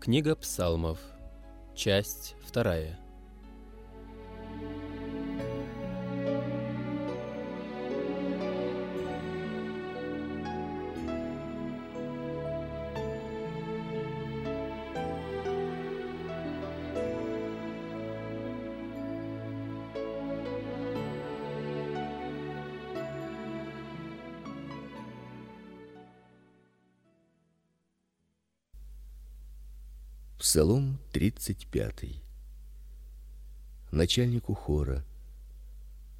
Книга Псалмов, часть вторая. Псалом 35. Начальнику хора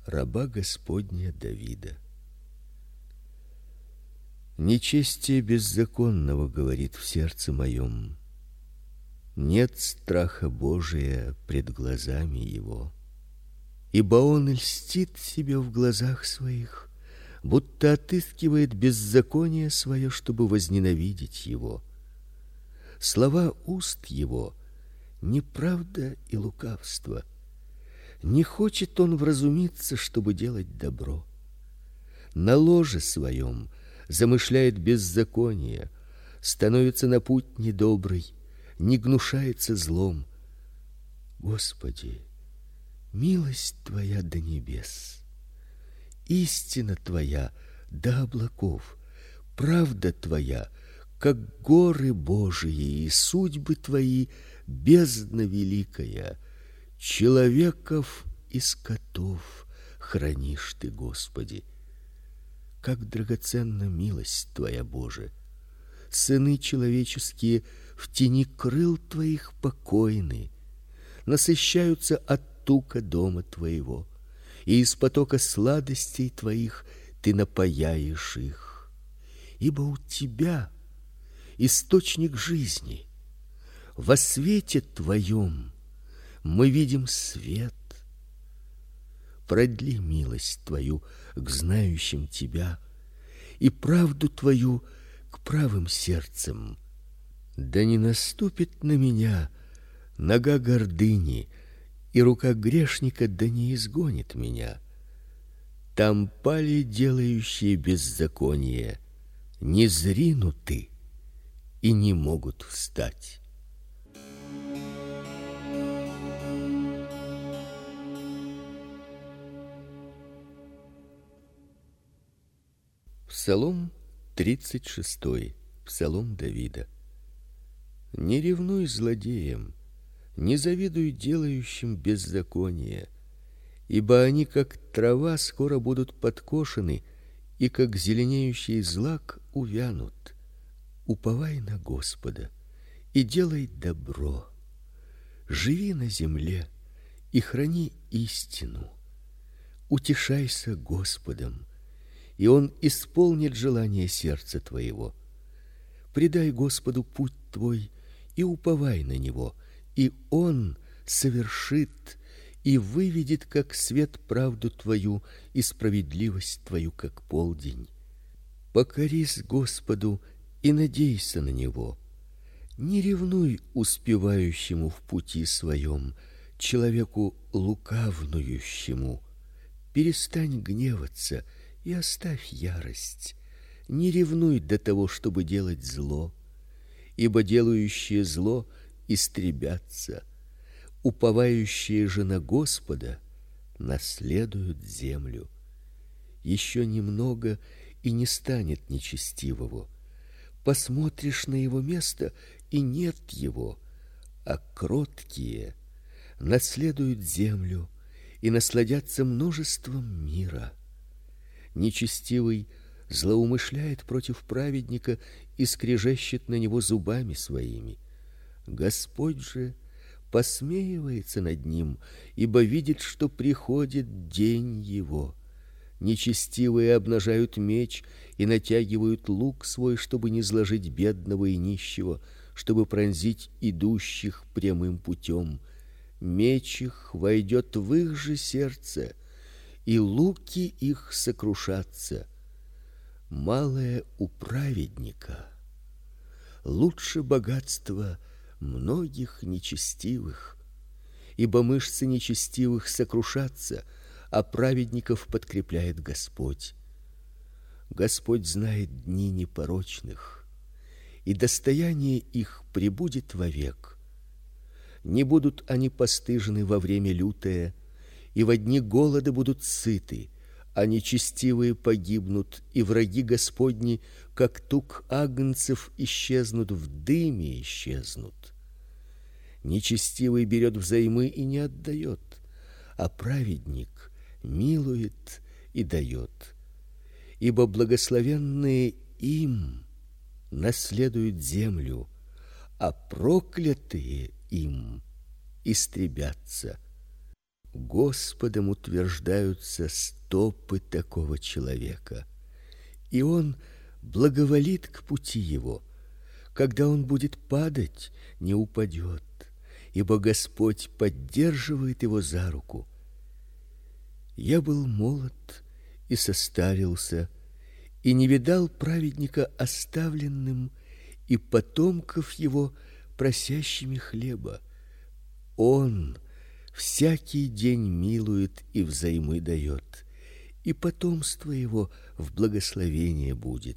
раба Господня Давида. Нечестие беззаконного говорит в сердце моем. Нет страха Божия пред глазами его. Ибо он льстит себе в глазах своих, будто отыскивает беззаконие свое, чтобы возненавидеть его слова уст его неправда и лукавство. Не хочет он вразумиться, чтобы делать добро. На ложе своем замышляет беззаконие, становится на путь недобрый, не гнушается злом. Господи, милость твоя до небес, истина твоя до облаков, правда твоя как горы Божии, и судьбы твои бездна великая, человеков и скотов хранишь ты, Господи. Как драгоценна милость твоя, Боже. Сыны человеческие в тени крыл твоих покойны, насыщаются от тука дома твоего, и из потока сладостей твоих ты напояешь их. Ибо у тебя источник жизни. Во свете твоем мы видим свет. Продли милость твою к знающим тебя и правду твою к правым сердцам. Да не наступит на меня нога гордыни, и рука грешника да не изгонит меня. Там пали делающие беззаконие, не зринуты и не могут встать. Псалом 36. Псалом Давида. Не ревнуй злодеям, не завидуй делающим беззаконие, ибо они как трава скоро будут подкошены, и как зеленеющий злак увянут уповай на Господа и делай добро. Живи на земле и храни истину. Утешайся Господом, и он исполнит желание сердца твоего. Предай Господу путь твой и уповай на него, и он совершит и выведет как свет правду твою и справедливость твою как полдень. Покорись Господу и надейся на него. Не ревнуй успевающему в пути своем, человеку лукавнующему. Перестань гневаться и оставь ярость. Не ревнуй до того, чтобы делать зло, ибо делающие зло истребятся. Уповающие же на Господа наследуют землю. Еще немного и не станет нечестивого посмотришь на его место, и нет его, а кроткие наследуют землю и насладятся множеством мира. Нечестивый злоумышляет против праведника и скрежещет на него зубами своими. Господь же посмеивается над ним, ибо видит, что приходит день его. Нечестивые обнажают меч и натягивают лук свой, чтобы не зложить бедного и нищего, чтобы пронзить идущих прямым путем. Меч их войдет в их же сердце, и луки их сокрушатся. Малое у праведника лучше богатства многих нечестивых, ибо мышцы нечестивых сокрушатся, а праведников подкрепляет Господь. Господь знает дни непорочных, и достояние их пребудет вовек. Не будут они постыжены во время лютое, и во дни голода будут сыты, а нечестивые погибнут, и враги Господни, как тук агнцев, исчезнут в дыме исчезнут. Нечестивый берет взаймы и не отдает, а праведник милует и дает. Ибо благословенные им наследуют землю, а проклятые им истребятся. Господом утверждаются стопы такого человека, и он благоволит к пути его. Когда он будет падать, не упадет, ибо Господь поддерживает его за руку. Я был молод и состарился, и не видал праведника оставленным и потомков его просящими хлеба. Он всякий день милует и взаймы дает, и потомство его в благословение будет.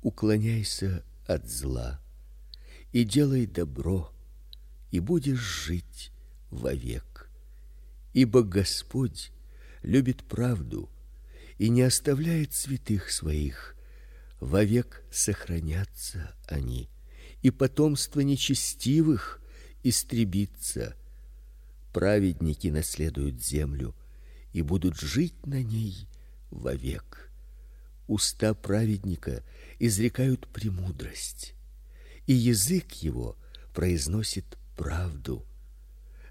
Уклоняйся от зла и делай добро, и будешь жить вовек. Ибо Господь любит правду и не оставляет святых своих, вовек сохранятся они, и потомство нечестивых истребится. Праведники наследуют землю и будут жить на ней вовек. Уста праведника изрекают премудрость, и язык его произносит правду.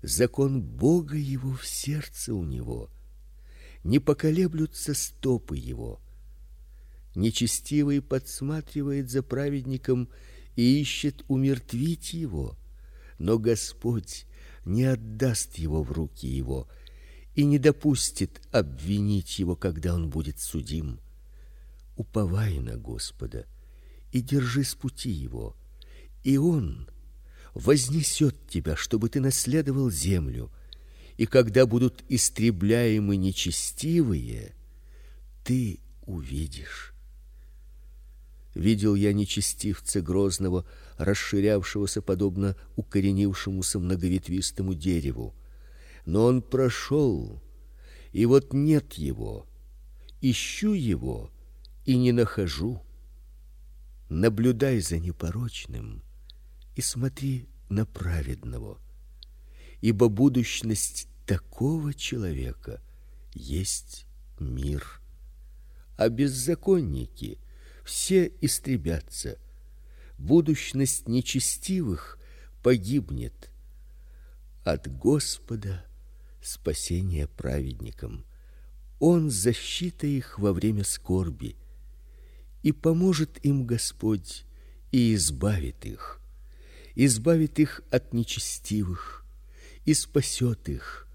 Закон Бога его в сердце у него не поколеблются стопы его. Нечестивый подсматривает за праведником и ищет умертвить его, но Господь не отдаст его в руки его и не допустит обвинить его, когда он будет судим. Уповай на Господа и держи с пути его, и он вознесет тебя, чтобы ты наследовал землю и когда будут истребляемы нечестивые, ты увидишь. Видел я нечестивца грозного, расширявшегося подобно укоренившемуся многоветвистому дереву. Но он прошел, и вот нет его. Ищу его и не нахожу. Наблюдай за непорочным и смотри на праведного, ибо будущность такого человека есть мир. А беззаконники все истребятся. Будущность нечестивых погибнет. От Господа спасение праведникам. Он защита их во время скорби, и поможет им Господь и избавит их. Избавит их от нечестивых и спасет их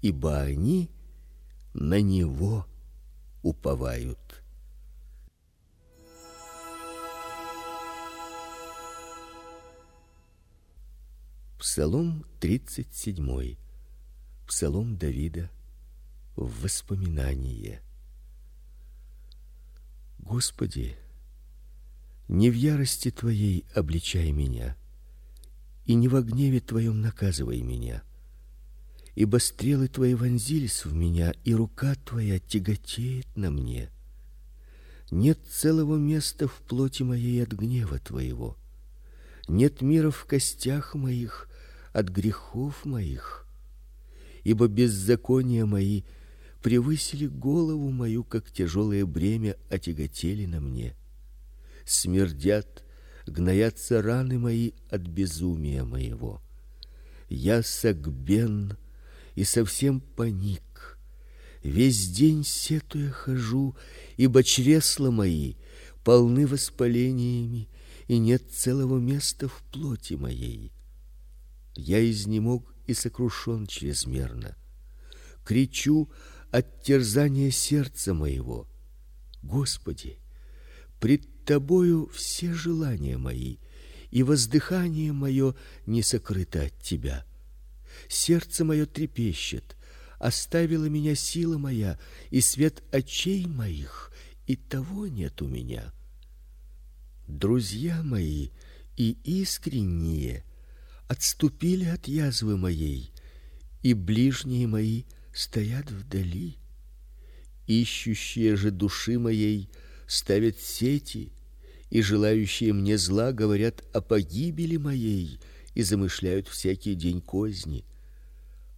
ибо они на него уповают. Псалом 37. Псалом Давида в воспоминание. Господи, не в ярости твоей обличай меня, и не в гневе твоем наказывай меня ибо стрелы твои вонзились в меня, и рука твоя тяготеет на мне. Нет целого места в плоти моей от гнева твоего. Нет мира в костях моих от грехов моих. Ибо беззакония мои превысили голову мою, как тяжелое бремя отяготели на мне. Смердят, гноятся раны мои от безумия моего. Я согбен и совсем паник. Весь день сетуя хожу, ибо чресла мои полны воспалениями, и нет целого места в плоти моей. Я изнемог и сокрушен чрезмерно. Кричу от терзания сердца моего. Господи, пред тобою все желания мои, и воздыхание мое не сокрыто от тебя сердце мое трепещет, оставила меня сила моя и свет очей моих, и того нет у меня. Друзья мои и искренние отступили от язвы моей, и ближние мои стоят вдали. Ищущие же души моей ставят сети, и желающие мне зла говорят о погибели моей и замышляют всякий день козни.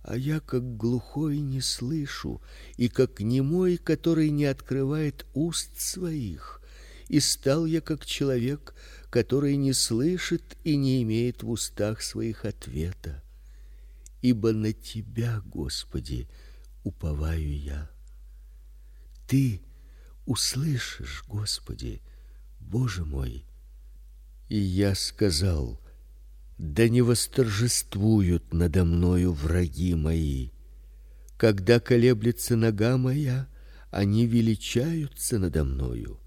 А я как глухой не слышу, и как немой, который не открывает уст своих. И стал я как человек, который не слышит и не имеет в устах своих ответа. Ибо на тебя, Господи, уповаю я. Ты услышишь, Господи, Боже мой. И я сказал: да не восторжествуют надо мною враги мои. Когда колеблется нога моя, они величаются надо мною.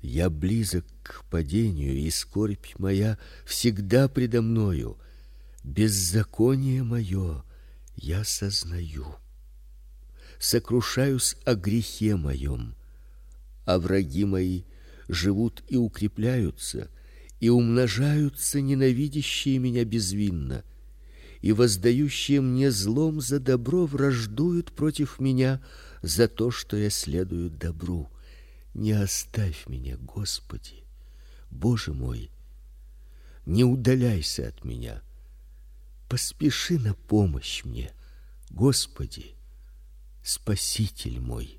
Я близок к падению, и скорбь моя всегда предо мною. Беззаконие мое я сознаю. Сокрушаюсь о грехе моем, а враги мои живут и укрепляются и умножаются ненавидящие меня безвинно, и воздающие мне злом за добро враждуют против меня за то, что я следую добру. Не оставь меня, Господи, Боже мой, не удаляйся от меня. Поспеши на помощь мне, Господи, Спаситель мой.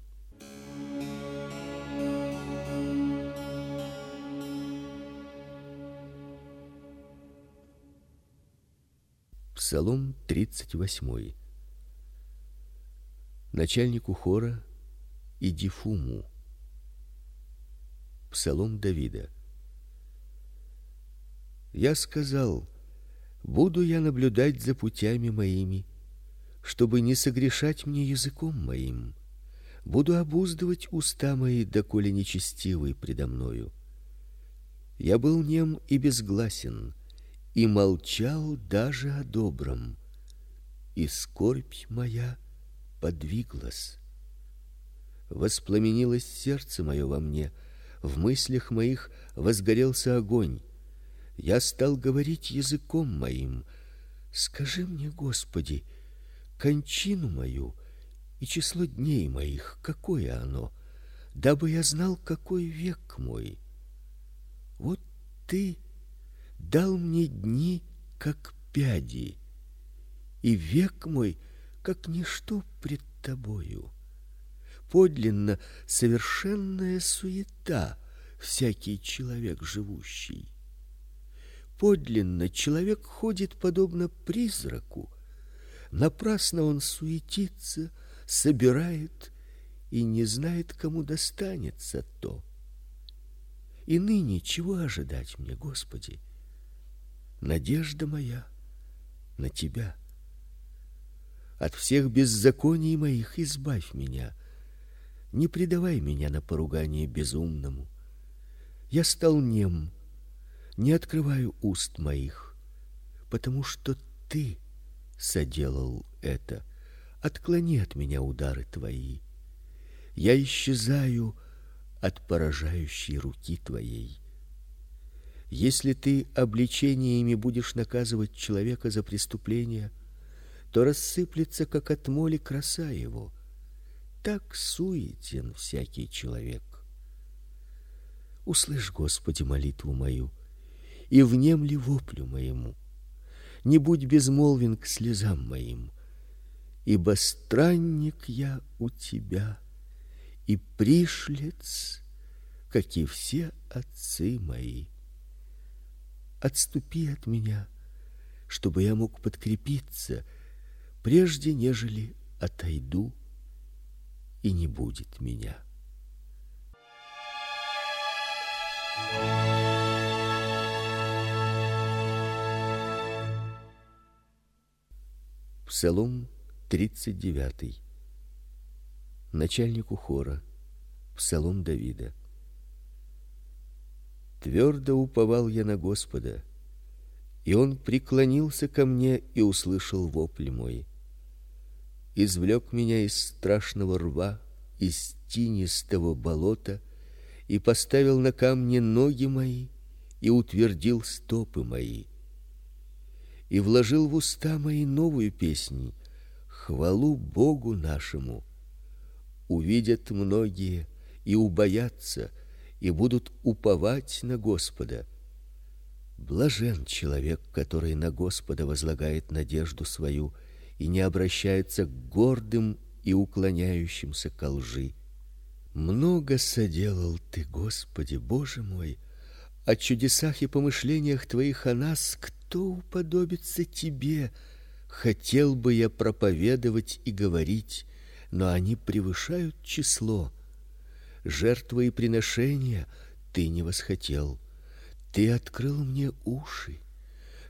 Псалом 38. Начальнику хора и Дифуму. Псалом Давида. Я сказал: буду я наблюдать за путями моими, чтобы не согрешать мне языком моим. Буду обуздывать уста мои, доколе нечестивый предо мною. Я был нем и безгласен, и молчал даже о добром, и скорбь моя подвиглась. Воспламенилось сердце мое во мне, в мыслях моих возгорелся огонь. Я стал говорить языком моим: скажи мне, Господи, кончину мою и число дней моих, какое оно, дабы я знал, какой век мой. Вот ты дал мне дни как пяди, и век мой как ничто пред тобою. Подлинно совершенная суета всякий человек живущий. Подлинно человек ходит подобно призраку. Напрасно он суетится, собирает и не знает, кому достанется то. И ныне чего ожидать мне, Господи? Надежда моя на тебя. От всех беззаконий моих избавь меня. Не предавай меня на поругание безумному. Я стал нем, не открываю уст моих, потому что ты соделал это. Отклони от меня удары твои. Я исчезаю от поражающей руки твоей. Если ты обличениями будешь наказывать человека за преступление, то рассыплется как от моли краса его. Так суетен всякий человек. Услышь, Господи, молитву мою и внемли воплю моему. Не будь безмолвен к слезам моим, ибо странник я у тебя и пришлец, как и все отцы мои отступи от меня, чтобы я мог подкрепиться, прежде нежели отойду и не будет меня. Псалом 39. Начальнику хора. Псалом Давида. Твердо уповал я на Господа, и он преклонился ко мне и услышал вопль мой. Извлек меня из страшного рва, из тинистого болота и поставил на камне ноги мои и утвердил стопы мои. И вложил в уста мои новую песнь, хвалу Богу нашему. Увидят многие и убоятся, и будут уповать на Господа. Блажен человек, который на Господа возлагает надежду свою и не обращается к гордым и уклоняющимся ко лжи. Много соделал ты, Господи, Боже мой, о чудесах и помышлениях твоих о нас, кто уподобится тебе? Хотел бы я проповедовать и говорить, но они превышают число. Жертвы и приношения ты не восхотел. Ты открыл мне уши.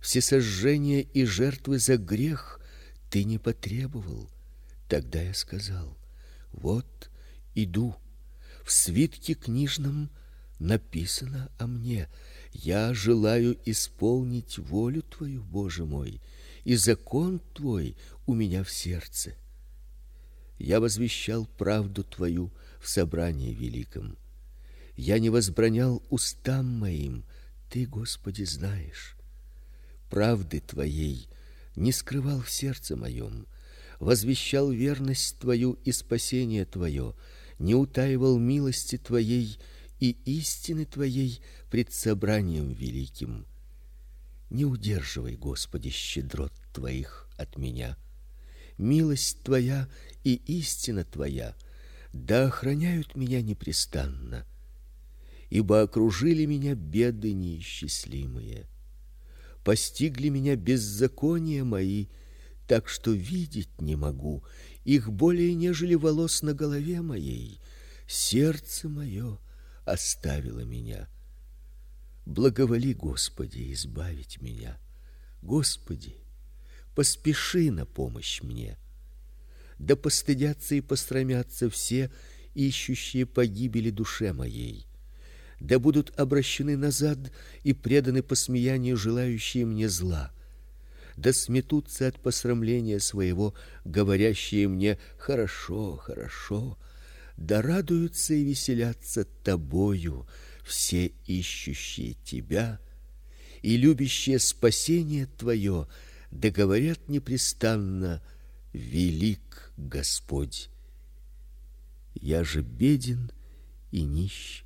Все сожжения и жертвы за грех ты не потребовал. Тогда я сказал: вот иду. В свитке книжном написано о мне: я желаю исполнить волю твою, Боже мой, и закон твой у меня в сердце. Я возвещал правду твою в собрании великом. Я не возбранял устам моим, ты, Господи, знаешь. Правды твоей не скрывал в сердце моем, возвещал верность твою и спасение твое, не утаивал милости твоей и истины твоей пред собранием великим. Не удерживай, Господи, щедрот твоих от меня. Милость твоя и истина твоя да охраняют меня непрестанно, ибо окружили меня беды неисчислимые. Постигли меня беззакония мои, так что видеть не могу их более нежели волос на голове моей. Сердце мое оставило меня. Благоволи, Господи, избавить меня. Господи, поспеши на помощь мне. Да постыдятся и посрамятся все ищущие погибели душе моей. Да будут обращены назад и преданы посмеянию желающие мне зла. Да сметутся от посрамления своего говорящие мне: хорошо, хорошо да радуются и веселятся тобою все ищущие тебя и любящие спасение твое, да говорят непрестанно: велик Господь. Я же беден и нищ,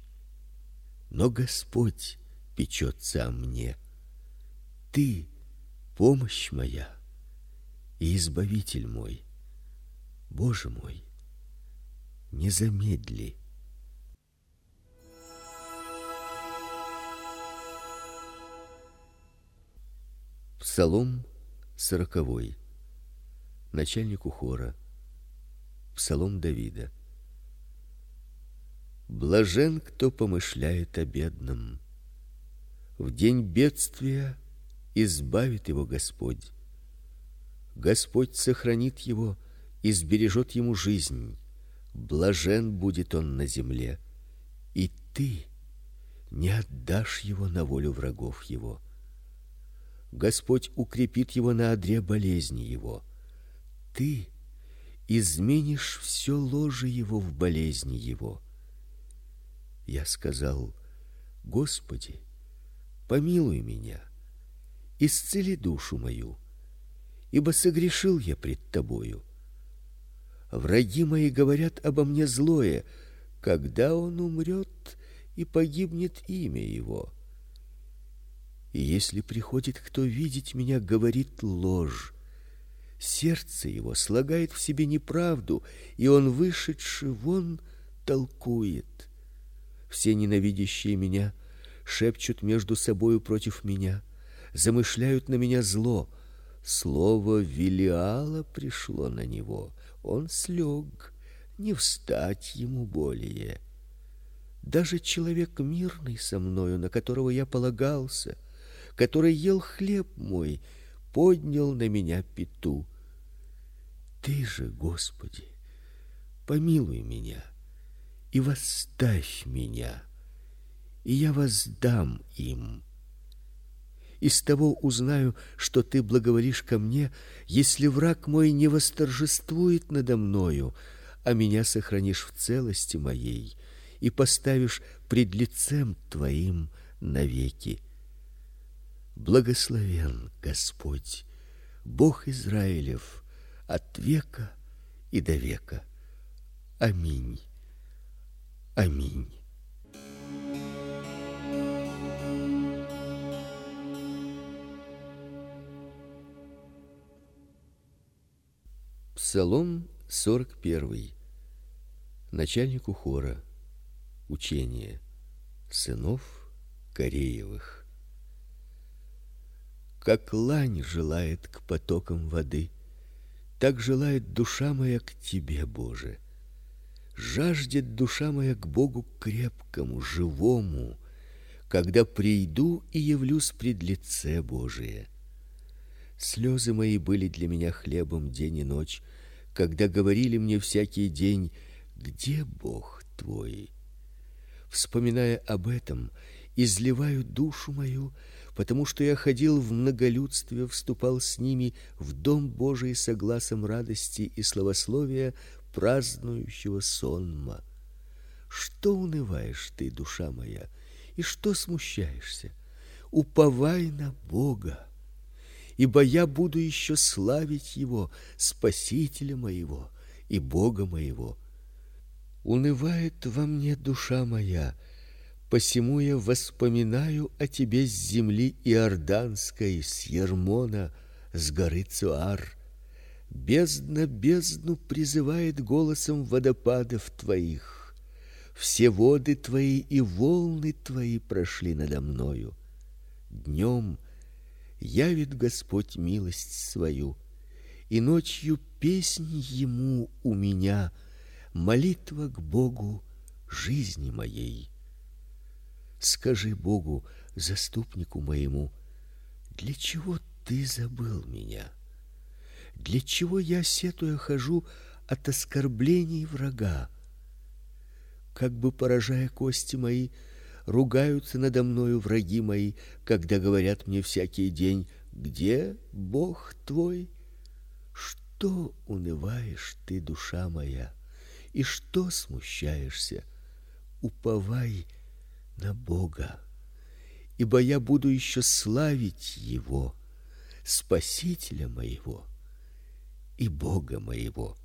но Господь печется о мне. Ты помощь моя и избавитель мой. Боже мой, не замедли. Псалом сороковой. Начальнику хора. Псалом Давида. Блажен, кто помышляет о бедном. В день бедствия избавит его Господь. Господь сохранит его и сбережет ему жизнь блажен будет он на земле, и ты не отдашь его на волю врагов его. Господь укрепит его на одре болезни его. Ты изменишь все ложе его в болезни его. Я сказал: Господи, помилуй меня, исцели душу мою, ибо согрешил я пред тобою. Враги мои говорят обо мне злое, когда он умрет и погибнет имя его. И если приходит кто видеть меня, говорит ложь. Сердце его слагает в себе неправду, и он вышедший вон толкует. Все ненавидящие меня шепчут между собою против меня, замышляют на меня зло. Слово Велиала пришло на него он слег, не встать ему более. Даже человек мирный со мною, на которого я полагался, который ел хлеб мой, поднял на меня пету. Ты же, Господи, помилуй меня и восставь меня, и я воздам им из того узнаю, что ты благоволишь ко мне, если враг мой не восторжествует надо мною, а меня сохранишь в целости моей и поставишь пред лицем твоим навеки. Благословен Господь, Бог Израилев, от века и до века. Аминь. Аминь. Псалом 41. Начальнику хора. Учение сынов Кореевых. Как лань желает к потокам воды, так желает душа моя к тебе, Боже. Жаждет душа моя к Богу крепкому, живому, когда приду и явлюсь пред лице Божие. Слезы мои были для меня хлебом день и ночь, когда говорили мне всякий день: где Бог твой? Вспоминая об этом, изливаю душу мою, потому что я ходил в многолюдстве, вступал с ними в дом Божий согласом радости и славословия празднующего сонма. Что унываешь ты, душа моя, и что смущаешься? Уповай на Бога ибо я буду еще славить его, спасителя моего и Бога моего. Унывает во мне душа моя, посему я воспоминаю о тебе с земли иорданской, с Ермона, с горы Цуар. Бездна бездну призывает голосом водопадов твоих. Все воды твои и волны твои прошли надо мною. Днем явит Господь милость свою, и ночью песнь ему у меня, молитва к Богу жизни моей. Скажи Богу, заступнику моему, для чего ты забыл меня? Для чего я сетуя хожу от оскорблений врага? Как бы поражая кости мои, ругаются надо мною враги мои, когда говорят мне всякий день: где Бог твой? Что унываешь ты, душа моя, и что смущаешься? Уповай на Бога, ибо я буду еще славить его, спасителя моего и Бога моего.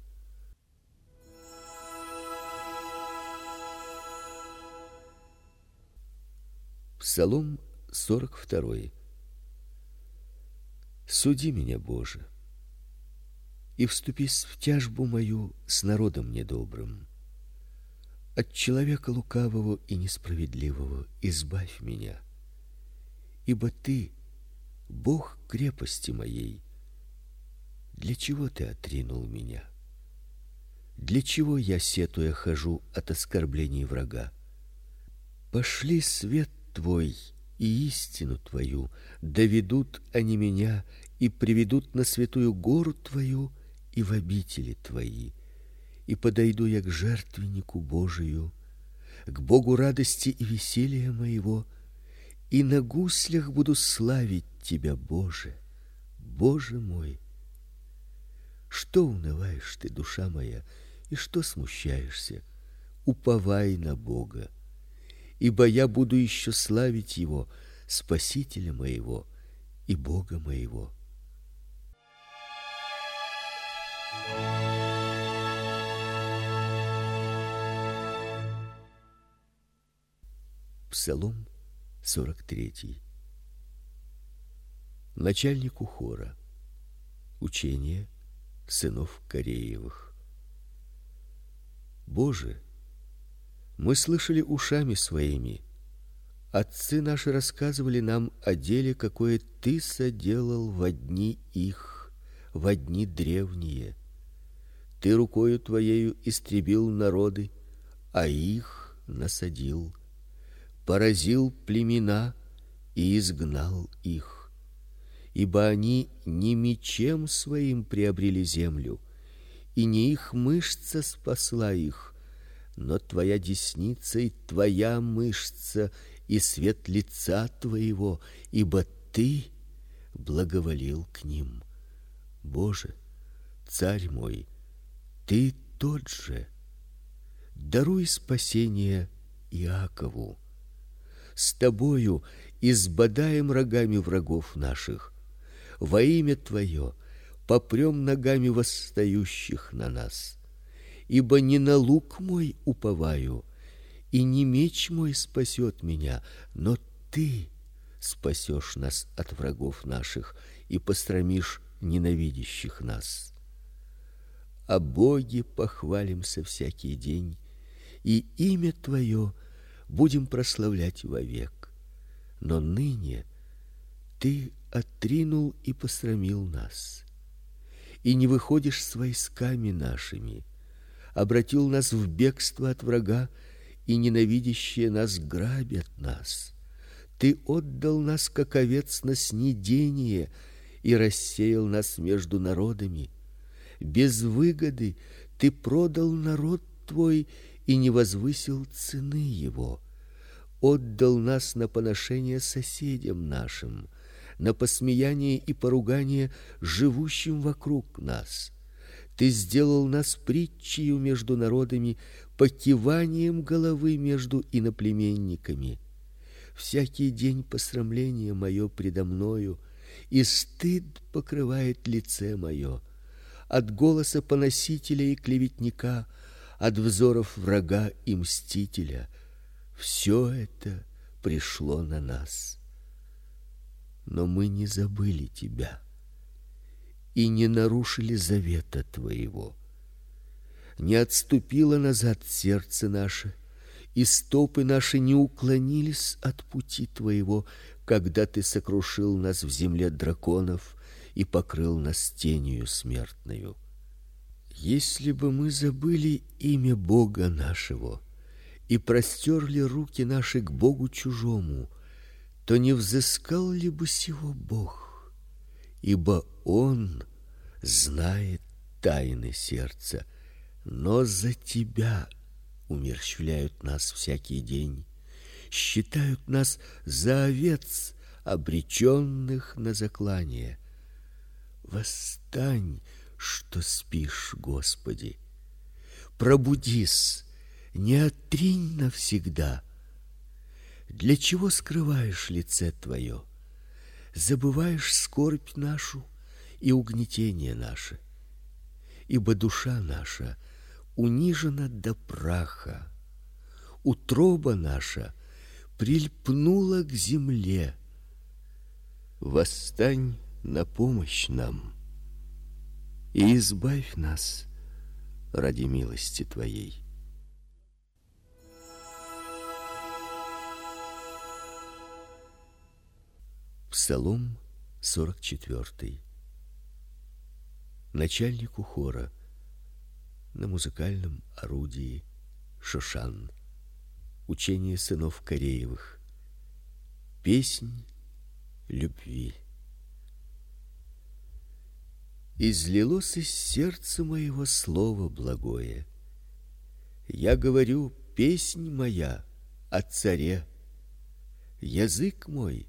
Псалом 42. Суди меня, Боже, и вступись в тяжбу мою с народом недобрым. От человека лукавого и несправедливого избавь меня. Ибо ты Бог крепости моей. Для чего ты отринул меня? Для чего я сетуя хожу от оскорблений врага? Пошли свет твой и истину твою, доведут они меня и приведут на святую гору твою и в обители твои. И подойду я к жертвеннику Божию, к Богу радости и веселья моего, и на гуслях буду славить тебя, Боже, Боже мой. Что унываешь ты, душа моя, и что смущаешься? Уповай на Бога ибо я буду еще славить его, спасителя моего и Бога моего. Псалом 43. Начальнику хора. Учение сынов Кореевых. Боже, мы слышали ушами своими. Отцы наши рассказывали нам о деле, какое ты соделал в дни их, в дни древние. Ты рукою твоею истребил народы, а их насадил, поразил племена и изгнал их. Ибо они не мечем своим приобрели землю, и не их мышца спасла их, но твоя десница и твоя мышца и свет лица твоего, ибо ты благоволил к ним. Боже, царь мой, ты тот же. Даруй спасение Иакову. С тобою и сбодаем рогами врагов наших. Во имя твое попрем ногами восстающих на нас. Ибо не на лук мой уповаю, и не меч мой спасет меня, но ты спасешь нас от врагов наших и пострамишь ненавидящих нас. О Боге похвалимся всякий день, и имя твое будем прославлять вовек. Но ныне ты отринул и посрамил нас, и не выходишь с войсками нашими, обратил нас в бегство от врага, и ненавидящие нас грабят нас. Ты отдал нас как овец на снедение и рассеял нас между народами. Без выгоды ты продал народ твой и не возвысил цены его. Отдал нас на поношение соседям нашим, на посмеяние и поругание живущим вокруг нас. Ты сделал нас притчей между народами, покиванием головы между иноплеменниками всякий день посрамление мое предо мною, и стыд покрывает лице мое от голоса поносителя и клеветника, от взоров врага и мстителя. Все это пришло на нас. Но мы не забыли тебя и не нарушили завета твоего. Не отступило назад сердце наше, и стопы наши не уклонились от пути твоего, когда ты сокрушил нас в земле драконов и покрыл нас тенью смертную. Если бы мы забыли имя Бога нашего и простерли руки наши к богу чужому, то не взыскал ли бы сего Бог, ибо он знает тайны сердца, но за тебя умерщвляют нас всякий день, считают нас за овец, обреченных на заклание. Восстань, что спишь, Господи. Пробудись, не отринь навсегда. Для чего скрываешь лице твое? Забываешь скорбь нашу и угнетение наше. Ибо душа наша унижена до праха. Утроба наша прильпнула к земле. Восстань на помощь нам и избавь нас ради милости твоей. Псалом 44. Начальнику хора на музыкальном орудии Шошан. Учение сынов Кореевых. Песнь любви. Излилось из сердца моего слово благое. Я говорю, песнь моя о царе. Язык мой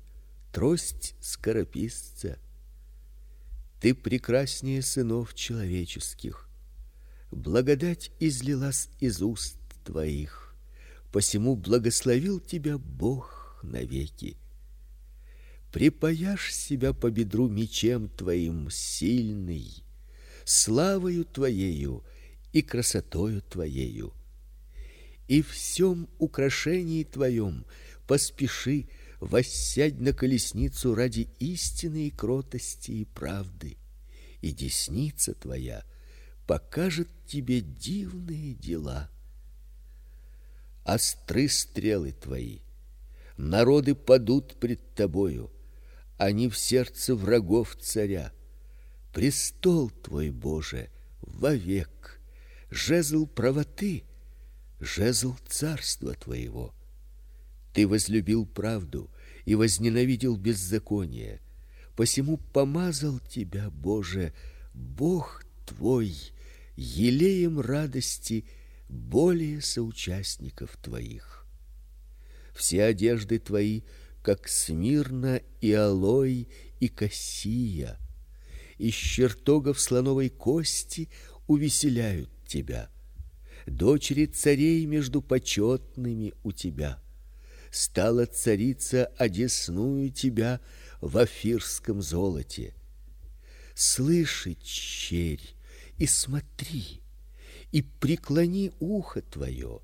трость скорописца. Ты прекраснее сынов человеческих благодать излилась из уст твоих. Посему благословил тебя Бог навеки. Припаяшь себя по бедру мечем твоим сильный, славою твоею и красотою твоею. И всем украшении твоем поспеши воссядь на колесницу ради истины и кротости и правды. И десница твоя покажет тебе дивные дела. Остры стрелы твои, народы падут пред тобою, они в сердце врагов царя. Престол твой, Боже, вовек, жезл правоты, жезл царства твоего. Ты возлюбил правду и возненавидел беззаконие, посему помазал тебя, Боже, Бог твой елеем радости более соучастников твоих. Все одежды твои, как смирно и алой и кассия, из чертогов слоновой кости увеселяют тебя. Дочери царей между почетными у тебя. стала царица одесную тебя в афирском золоте. Слыши, черь, и смотри, и преклони ухо твое,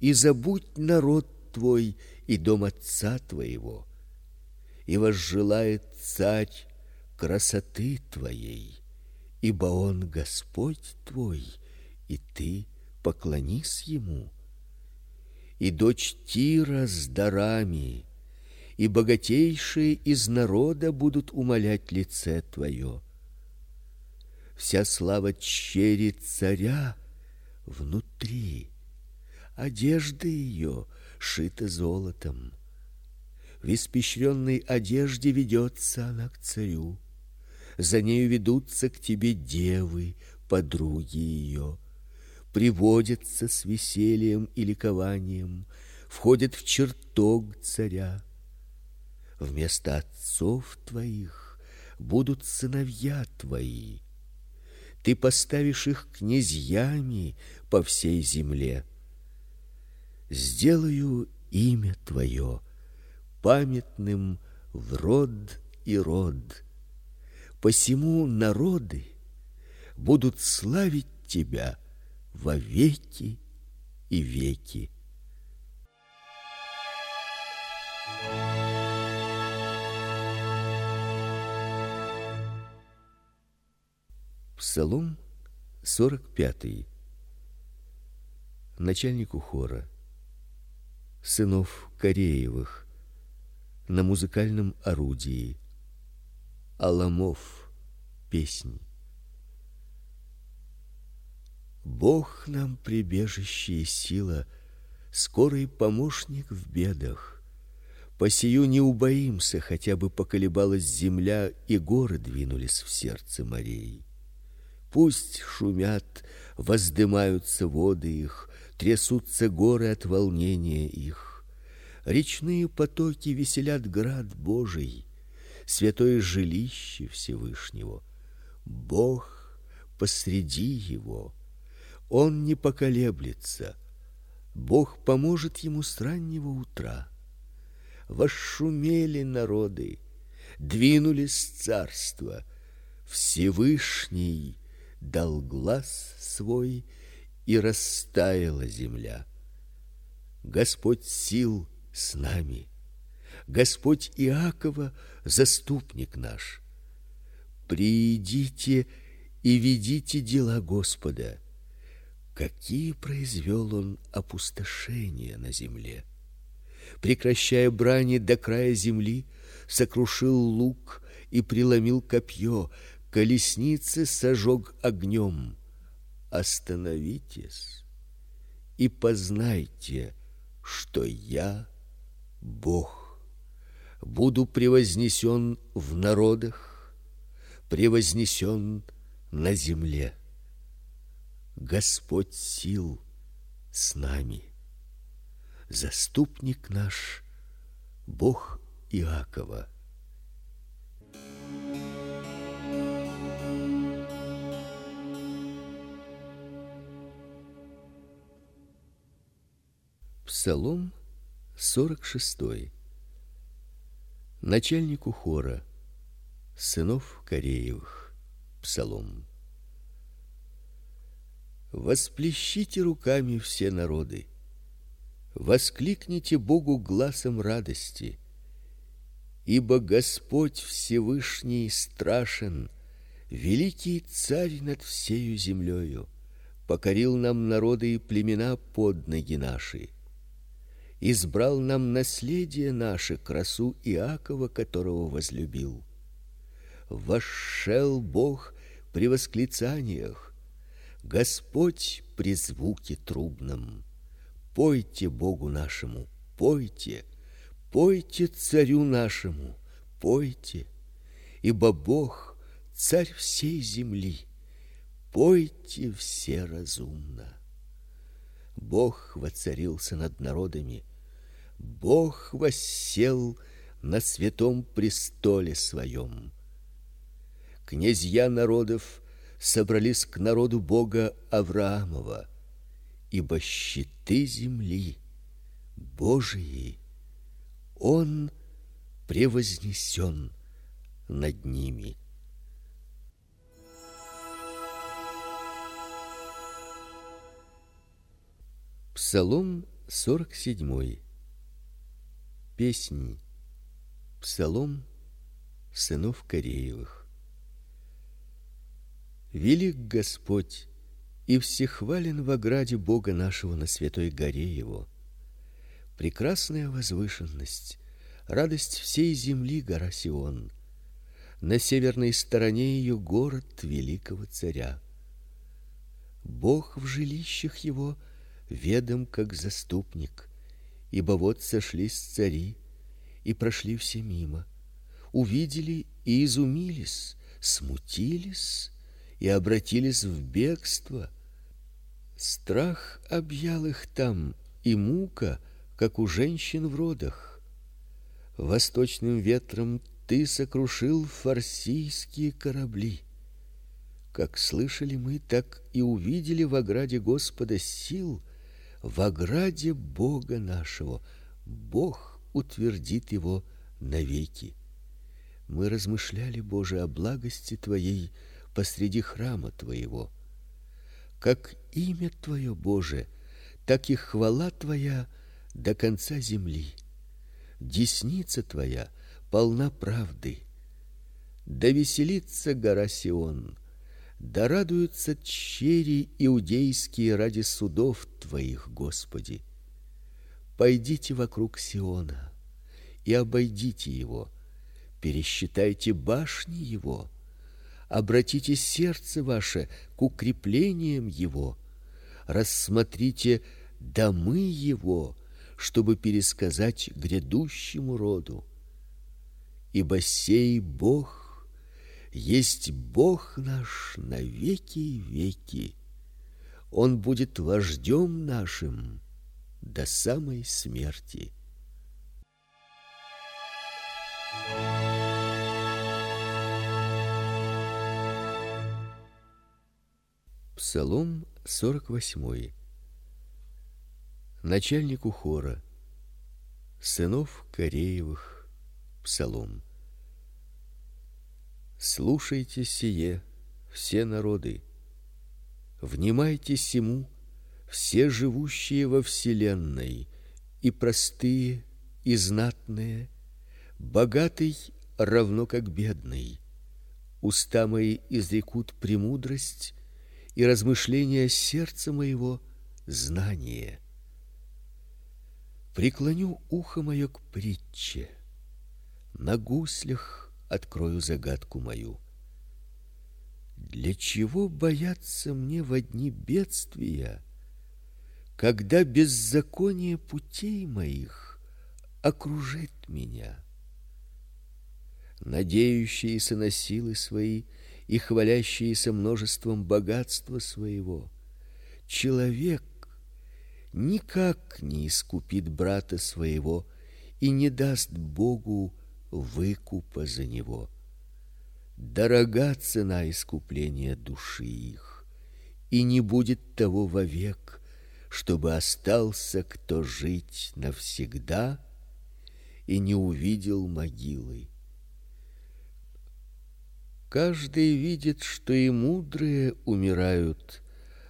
и забудь народ твой и дом отца твоего. И возжелает царь красоты твоей, ибо он Господь твой, и ты поклонись ему. И дочь Тира с дарами, и богатейшие из народа будут умолять лице твое. Вся слава чери царя внутри, одежда ее шита золотом. В испещренной одежде ведется она к царю. За нею ведутся к тебе девы, подруги ее, приводятся с весельем и ликованием, входят в чертог царя. Вместо отцов твоих будут сыновья твои. Ты поставишь их князьями по всей земле. Сделаю имя твое памятным в род и род. Посему народы будут славить тебя во веки и веки. Псалом 45. Начальнику хора сынов Кореевых на музыкальном орудии Аламов песнь Бог нам прибежище и сила, скорый помощник в бедах. По сию не убоимся, хотя бы поколебалась земля и горы двинулись в сердце морей. Пусть шумят, воздымаются воды их, трясутся горы от волнения их. Речные потоки веселят град Божий, святое жилище Всевышнего. Бог посреди его он не поколеблется. Бог поможет ему с раннего утра. Восшумели народы, двинулись царства. Всевышний дал глаз свой, и растаяла земля. Господь сил с нами. Господь Иакова заступник наш. Придите и видите дела Господа какие произвел он опустошения на земле. Прекращая брани до края земли, сокрушил лук и преломил копье, колесницы сожег огнем. Остановитесь и познайте, что я Бог. Буду превознесен в народах, превознесен на земле. Господь сил с нами. Заступник наш Бог Иакова. Псалом 46. Начальнику хора сынов Кореевых. Псалом. Восплещите руками все народы. Воскликните Богу гласом радости. Ибо Господь Всевышний страшен, великий царь над всею землею, покорил нам народы и племена под ноги наши. Избрал нам наследие наше, красу Иакова, которого возлюбил. Вошел Бог при восклицаниях, Господь при звуке трубном. Пойте Богу нашему, пойте, пойте царю нашему, пойте, ибо Бог царь всей земли. Пойте все разумно. Бог воцарился над народами, Бог воссел на святом престоле своем. Князья народов собрались к народу Бога Авраамова, ибо щиты земли Божии он превознесен над ними. Псалом 47. Песнь. Псалом сынов Кореевых. Велик Господь и всехвален в ограде Бога нашего на святой горе его. Прекрасная возвышенность, радость всей земли гора Сион. На северной стороне ее город великого царя. Бог в жилищах его ведом как заступник, ибо вот сошлись цари и прошли все мимо, увидели и изумились, смутились и обратились в бегство. Страх объял их там, и мука, как у женщин в родах. Восточным ветром ты сокрушил фарсийские корабли. Как слышали мы, так и увидели в ограде Господа сил, в ограде Бога нашего. Бог утвердит его навеки. Мы размышляли, Боже, о благости твоей посреди храма твоего. Как имя твое, Боже, так и хвала твоя до конца земли. Десница твоя полна правды. Да веселится гора Сион, да радуются чери иудейские ради судов твоих, Господи. Пойдите вокруг Сиона и обойдите его, пересчитайте башни его, обратите сердце ваше к укреплениям его, рассмотрите домы его, чтобы пересказать грядущему роду. Ибо сей Бог есть Бог наш на веки веки. Он будет вождем нашим до самой смерти. Псалом 48. Начальнику хора сынов Кореевых. Псалом. Слушайте сие, все народы. Внимайте сему, все живущие во вселенной, и простые, и знатные, богатый равно как бедный. Уста мои изрекут премудрость, и размышления сердца моего знание. Преклоню ухо мое к притче, на гуслях открою загадку мою. Для чего бояться мне в дни бедствия? когда беззаконие путей моих окружит меня. Надеющиеся на силы свои и хвалящиеся множеством богатства своего, человек никак не искупит брата своего и не даст Богу выкупа за него. Дорога цена искупления души их, и не будет того вовек, чтобы остался кто жить навсегда и не увидел могилы. Каждый видит, что и мудрые умирают,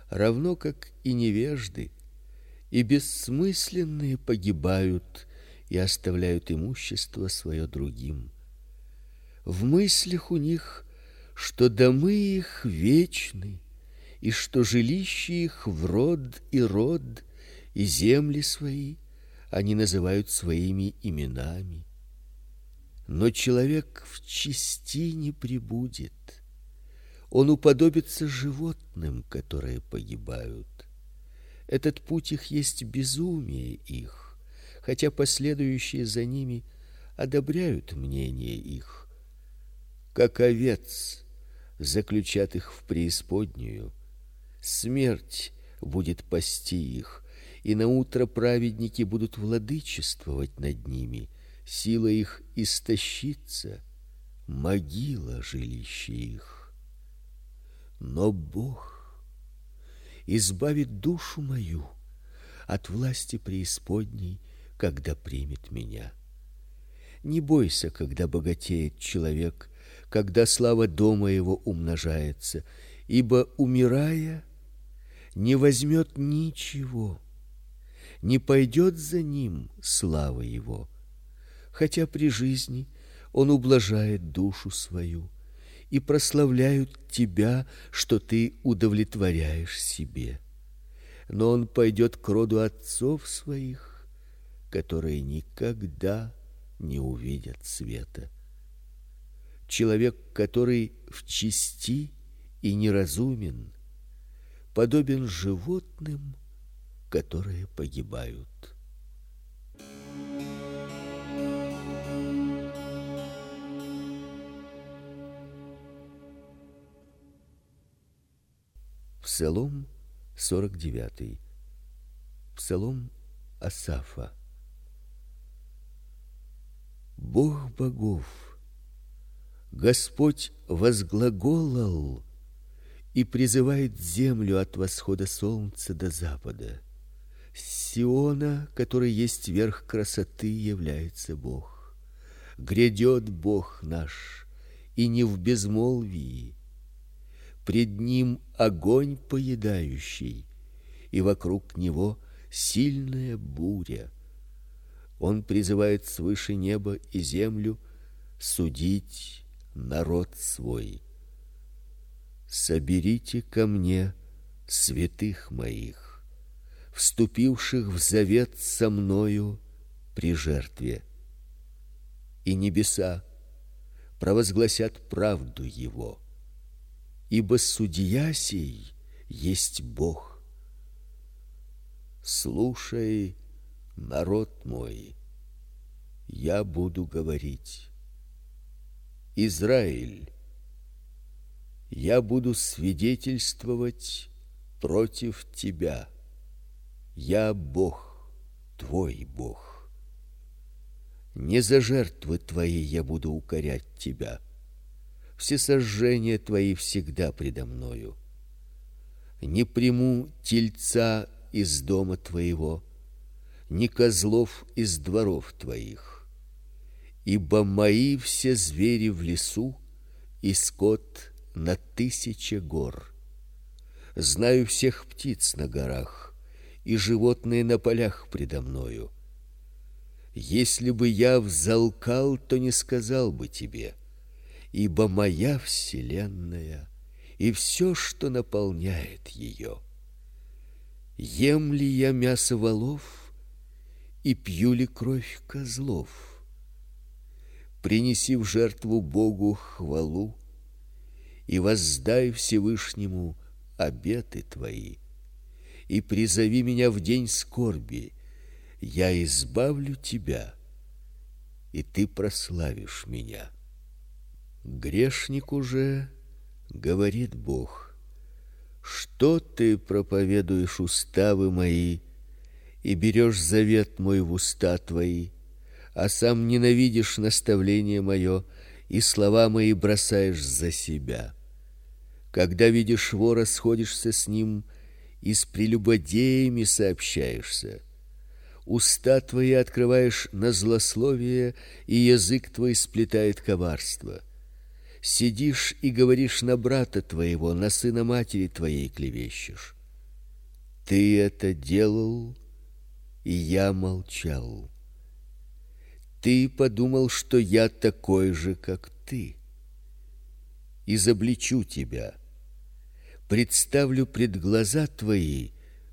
равно как и невежды, и бессмысленные погибают и оставляют имущество свое другим. В мыслях у них, что домы их вечны, и что жилище их в род и род, и земли свои они называют своими именами. Но человек в чести не пребудет. Он уподобится животным, которые погибают. Этот путь их есть безумие их, хотя последующие за ними одобряют мнение их. Как овец заключат их в преисподнюю, смерть будет пасти их, и на утро праведники будут владычествовать над ними, сила их истощится, могила жилище их. Но Бог избавит душу мою от власти преисподней, когда примет меня. Не бойся, когда богатеет человек, когда слава дома его умножается, ибо умирая не возьмет ничего, не пойдет за ним слава его, хотя при жизни он ублажает душу свою и прославляют тебя, что ты удовлетворяешь себе. Но он пойдет к роду отцов своих, которые никогда не увидят света. Человек, который в чести и неразумен, подобен животным, которые погибают. Псалом 49. Псалом Асафа. Бог богов, Господь возглаголал и призывает землю от восхода солнца до запада. Сиона, который есть верх красоты, является Бог. Грядет Бог наш, и не в безмолвии. Пред ним огонь поедающий, и вокруг него сильная буря. Он призывает свыше неба и землю судить народ свой. Соберите ко мне святых моих, вступивших в завет со мною при жертве. И небеса провозгласят правду его, ибо судья сей есть Бог. Слушай, народ мой, я буду говорить. Израиль, я буду свидетельствовать против тебя. Я Бог, твой Бог. Не за жертвы твои я буду укорять тебя. Все сожжения твои всегда предо мною. Не приму тельца из дома твоего, ни козлов из дворов твоих. Ибо мои все звери в лесу и скот на тысячи гор. Знаю всех птиц на горах и животные на полях предо мною. Если бы я взалкал, то не сказал бы тебе, ибо моя вселенная и все, что наполняет ее. Ем ли я мясо волов и пью ли кровь козлов. Принеси в жертву Богу хвалу и воздай Всевышнему обеты твои. И призови меня в день скорби, я избавлю тебя, и ты прославишь меня. Грешник уже говорит Бог: что ты проповедуешь уставы мои? И берешь завет мой в уста твои, а сам ненавидишь наставление мое и слова мои бросаешь за себя. Когда видишь вора, сходишься с ним и с прелюбодеями сообщаешься. Уста твои открываешь на злословие, и язык твой сплетает коварство. Сидишь и говоришь на брата твоего, на сына матери твоей клевещешь. Ты это делал, и я молчал. Ты подумал, что я такой же, как ты. Изобличу тебя. Представлю пред глаза твои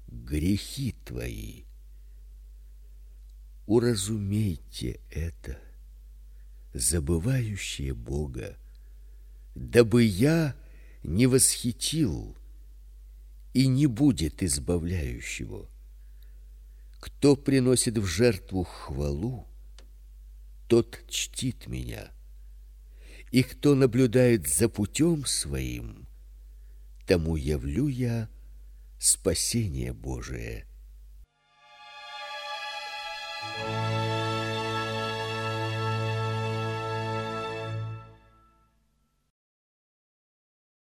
грехи твои. Уразумейте это, забывающие Бога, дабы я не восхитил и не будет избавляющего. Кто приносит в жертву хвалу, тот чтит меня. И кто наблюдает за путем своим, тому явлю я спасение Божие. Thank you.